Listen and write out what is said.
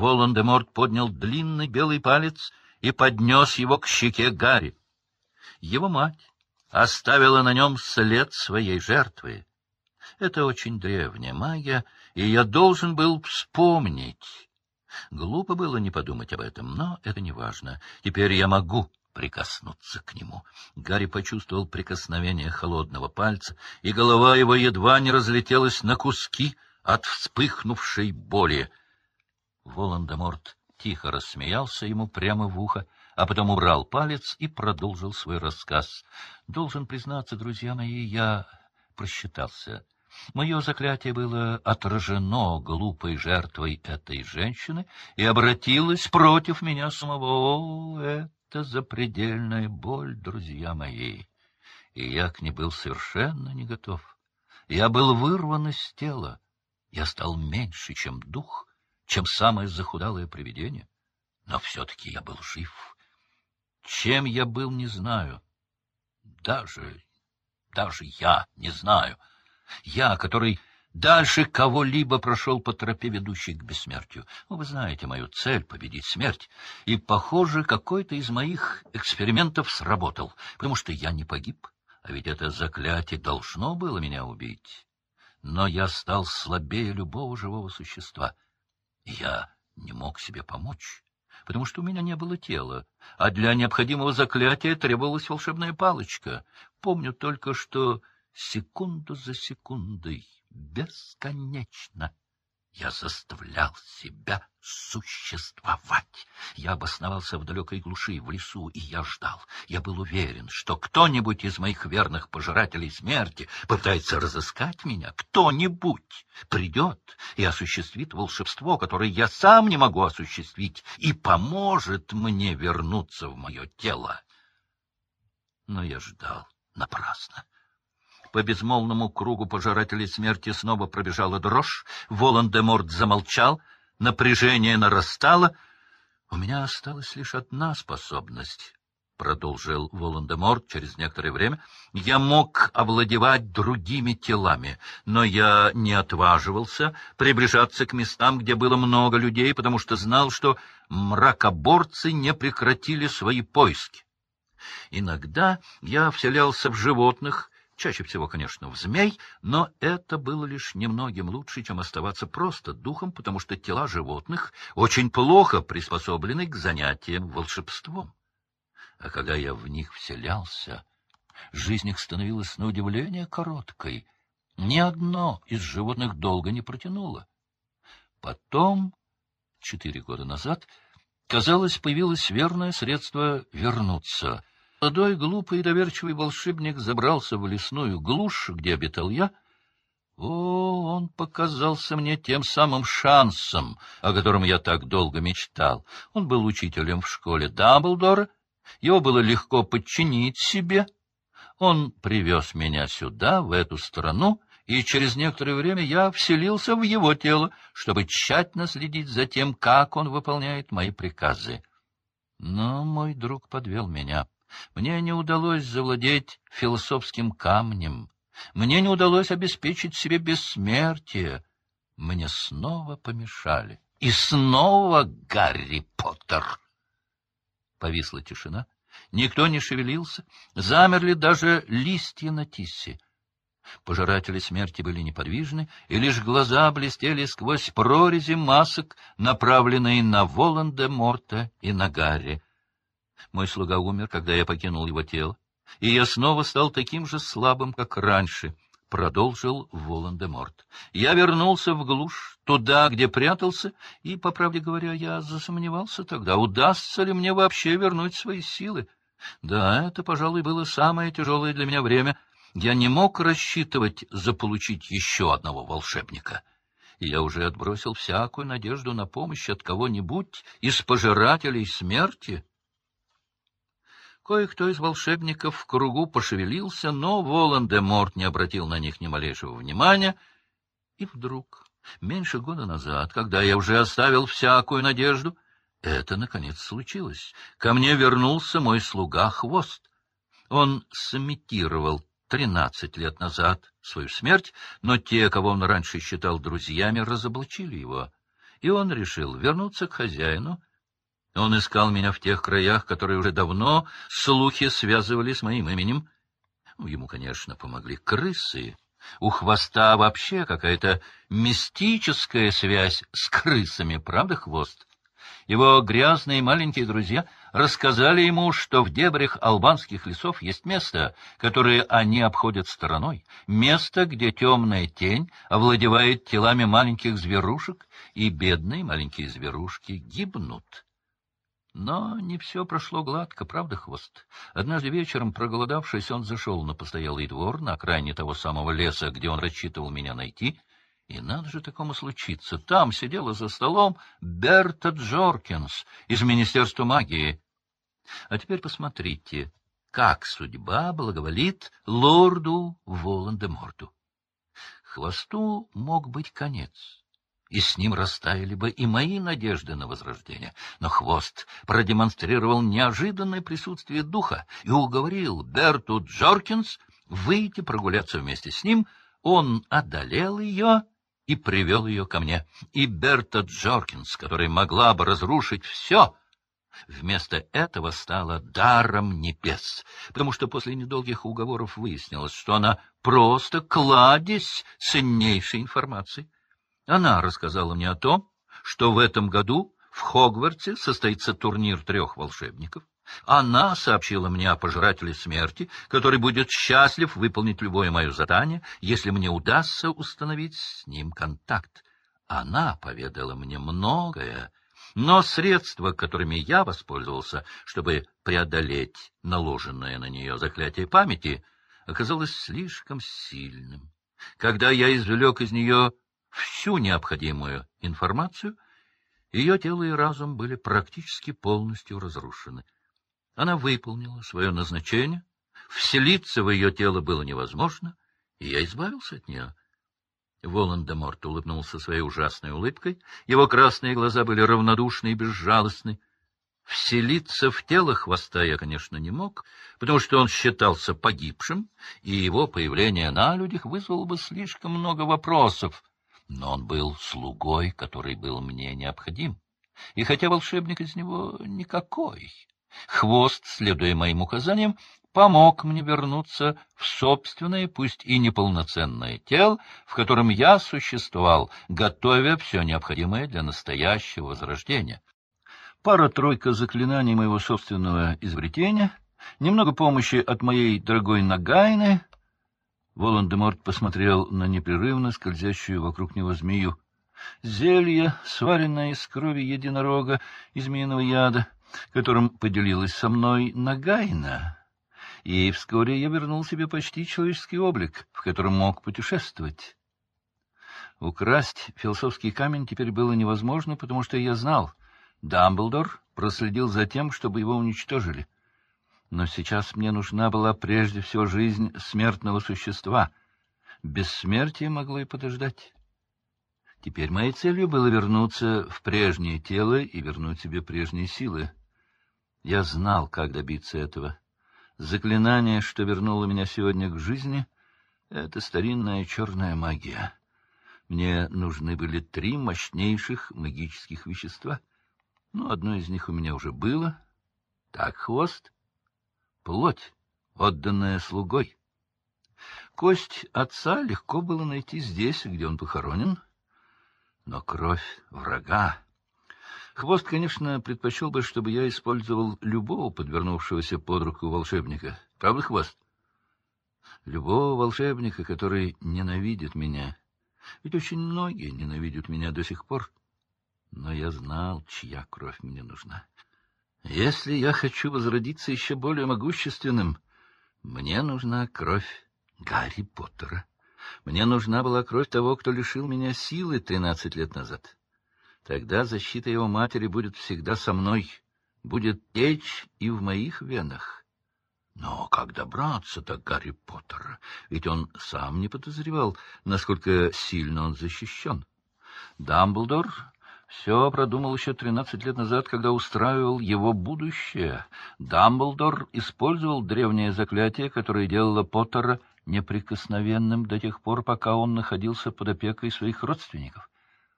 Волан-де-Морт поднял длинный белый палец и поднес его к щеке Гарри. Его мать оставила на нем след своей жертвы. Это очень древняя магия, и я должен был вспомнить. Глупо было не подумать об этом, но это не важно. Теперь я могу прикоснуться к нему. Гарри почувствовал прикосновение холодного пальца, и голова его едва не разлетелась на куски от вспыхнувшей боли. Волан-де-Морт тихо рассмеялся ему прямо в ухо, а потом убрал палец и продолжил свой рассказ. Должен признаться, друзья мои, я просчитался. Мое заклятие было отражено глупой жертвой этой женщины и обратилось против меня самого. О, это запредельная боль, друзья мои! И я к ней был совершенно не готов. Я был вырван из тела. Я стал меньше, чем дух, чем самое захудалое привидение. Но все-таки я был жив. Чем я был, не знаю. Даже, даже я не знаю. Я, который дальше кого-либо прошел по тропе, ведущей к бессмертию. Ну, вы знаете мою цель — победить смерть. И, похоже, какой-то из моих экспериментов сработал, потому что я не погиб, а ведь это заклятие должно было меня убить. Но я стал слабее любого живого существа. Я не мог себе помочь потому что у меня не было тела, а для необходимого заклятия требовалась волшебная палочка. Помню только, что секунду за секундой, бесконечно. Я заставлял себя существовать. Я обосновался в далекой глуши, в лесу, и я ждал. Я был уверен, что кто-нибудь из моих верных пожирателей смерти пытается разыскать меня. Кто-нибудь придет и осуществит волшебство, которое я сам не могу осуществить, и поможет мне вернуться в мое тело. Но я ждал напрасно. По безмолвному кругу пожирателей смерти снова пробежала дрожь. Волан-де-Морт замолчал. Напряжение нарастало. — У меня осталась лишь одна способность, — продолжил Волан-де-Морт через некоторое время. — Я мог овладевать другими телами, но я не отваживался приближаться к местам, где было много людей, потому что знал, что мракоборцы не прекратили свои поиски. Иногда я вселялся в животных, Чаще всего, конечно, в змей, но это было лишь немногим лучше, чем оставаться просто духом, потому что тела животных очень плохо приспособлены к занятиям волшебством. А когда я в них вселялся, жизнь их становилась на удивление короткой. Ни одно из животных долго не протянуло. Потом, четыре года назад, казалось, появилось верное средство вернуться — Молодой, глупый и доверчивый волшебник забрался в лесную глушь, где обитал я. О, он показался мне тем самым шансом, о котором я так долго мечтал. Он был учителем в школе Дамблдора, его было легко подчинить себе. Он привез меня сюда, в эту страну, и через некоторое время я вселился в его тело, чтобы тщательно следить за тем, как он выполняет мои приказы. Но мой друг подвел меня. Мне не удалось завладеть философским камнем. Мне не удалось обеспечить себе бессмертие. Мне снова помешали. И снова Гарри Поттер. Повисла тишина. Никто не шевелился. Замерли даже листья на тиссе. Пожиратели смерти были неподвижны, и лишь глаза блестели сквозь прорези масок, направленные на Волан-де-Морта и на Гарри. Мой слуга умер, когда я покинул его тело, и я снова стал таким же слабым, как раньше, — продолжил Волан-де-Морт. Я вернулся в глушь, туда, где прятался, и, по правде говоря, я засомневался тогда, удастся ли мне вообще вернуть свои силы. Да, это, пожалуй, было самое тяжелое для меня время. Я не мог рассчитывать заполучить еще одного волшебника. Я уже отбросил всякую надежду на помощь от кого-нибудь из пожирателей смерти. Кое-кто из волшебников в кругу пошевелился, но Волан-де-Морт не обратил на них ни малейшего внимания. И вдруг, меньше года назад, когда я уже оставил всякую надежду, это, наконец, случилось. Ко мне вернулся мой слуга Хвост. Он сымитировал тринадцать лет назад свою смерть, но те, кого он раньше считал друзьями, разоблачили его. и он решил вернуться к хозяину. Он искал меня в тех краях, которые уже давно слухи связывали с моим именем. Ну, ему, конечно, помогли крысы. У хвоста вообще какая-то мистическая связь с крысами, правда, хвост? Его грязные маленькие друзья рассказали ему, что в дебрях албанских лесов есть место, которое они обходят стороной, место, где темная тень овладевает телами маленьких зверушек, и бедные маленькие зверушки гибнут. Но не все прошло гладко, правда, хвост? Однажды вечером, проголодавшись, он зашел на постоялый двор на окраине того самого леса, где он рассчитывал меня найти, и надо же такому случиться. Там сидела за столом Берта Джоркинс из Министерства магии. А теперь посмотрите, как судьба благоволит лорду Волан-де-Морту. Хвосту мог быть конец, и с ним растаяли бы и мои надежды на возрождение. Но хвост продемонстрировал неожиданное присутствие духа и уговорил Берту Джоркинс выйти прогуляться вместе с ним. Он одолел ее и привел ее ко мне. И Берта Джоркинс, которая могла бы разрушить все, вместо этого стала даром небес, потому что после недолгих уговоров выяснилось, что она просто кладезь ценнейшей информации. Она рассказала мне о том, что в этом году в Хогвартсе состоится турнир трех волшебников, она сообщила мне о пожирателе смерти, который будет счастлив выполнить любое мое задание, если мне удастся установить с ним контакт. Она поведала мне многое, но средства, которыми я воспользовался, чтобы преодолеть наложенное на нее заклятие памяти, оказалось слишком сильным. Когда я извлек из нее всю необходимую информацию, ее тело и разум были практически полностью разрушены. Она выполнила свое назначение, вселиться в ее тело было невозможно, и я избавился от нее. Волан-де-Морт улыбнулся своей ужасной улыбкой, его красные глаза были равнодушны и безжалостны. Вселиться в тело хвоста я, конечно, не мог, потому что он считался погибшим, и его появление на людях вызвало бы слишком много вопросов. Но он был слугой, который был мне необходим. И хотя волшебник из него никакой, Хвост, следуя моим указаниям, помог мне вернуться в собственное, пусть и неполноценное тело, в котором я существовал, готовя все необходимое для настоящего возрождения. Пара-тройка заклинаний моего собственного изобретения, немного помощи от моей дорогой Нагайны. Волан-де-Морт посмотрел на непрерывно скользящую вокруг него змею. Зелье, сваренное из крови единорога и змеиного яда — которым поделилась со мной Нагайна, и вскоре я вернул себе почти человеческий облик, в котором мог путешествовать. Украсть философский камень теперь было невозможно, потому что я знал, Дамблдор проследил за тем, чтобы его уничтожили. Но сейчас мне нужна была прежде всего жизнь смертного существа. Бессмертие могло и подождать. Теперь моей целью было вернуться в прежнее тело и вернуть себе прежние силы. Я знал, как добиться этого. Заклинание, что вернуло меня сегодня к жизни, — это старинная черная магия. Мне нужны были три мощнейших магических вещества. Ну, одно из них у меня уже было. Так, хвост. Плоть, отданная слугой. Кость отца легко было найти здесь, где он похоронен. Но кровь врага Хвост, конечно, предпочел бы, чтобы я использовал любого подвернувшегося под руку волшебника. Правда, Хвост? Любого волшебника, который ненавидит меня. Ведь очень многие ненавидят меня до сих пор. Но я знал, чья кровь мне нужна. Если я хочу возродиться еще более могущественным, мне нужна кровь Гарри Поттера. Мне нужна была кровь того, кто лишил меня силы тринадцать лет назад. Тогда защита его матери будет всегда со мной, будет течь и в моих венах. Но как добраться до Гарри Поттера? Ведь он сам не подозревал, насколько сильно он защищен. Дамблдор все продумал еще тринадцать лет назад, когда устраивал его будущее. Дамблдор использовал древнее заклятие, которое делало Поттера неприкосновенным до тех пор, пока он находился под опекой своих родственников.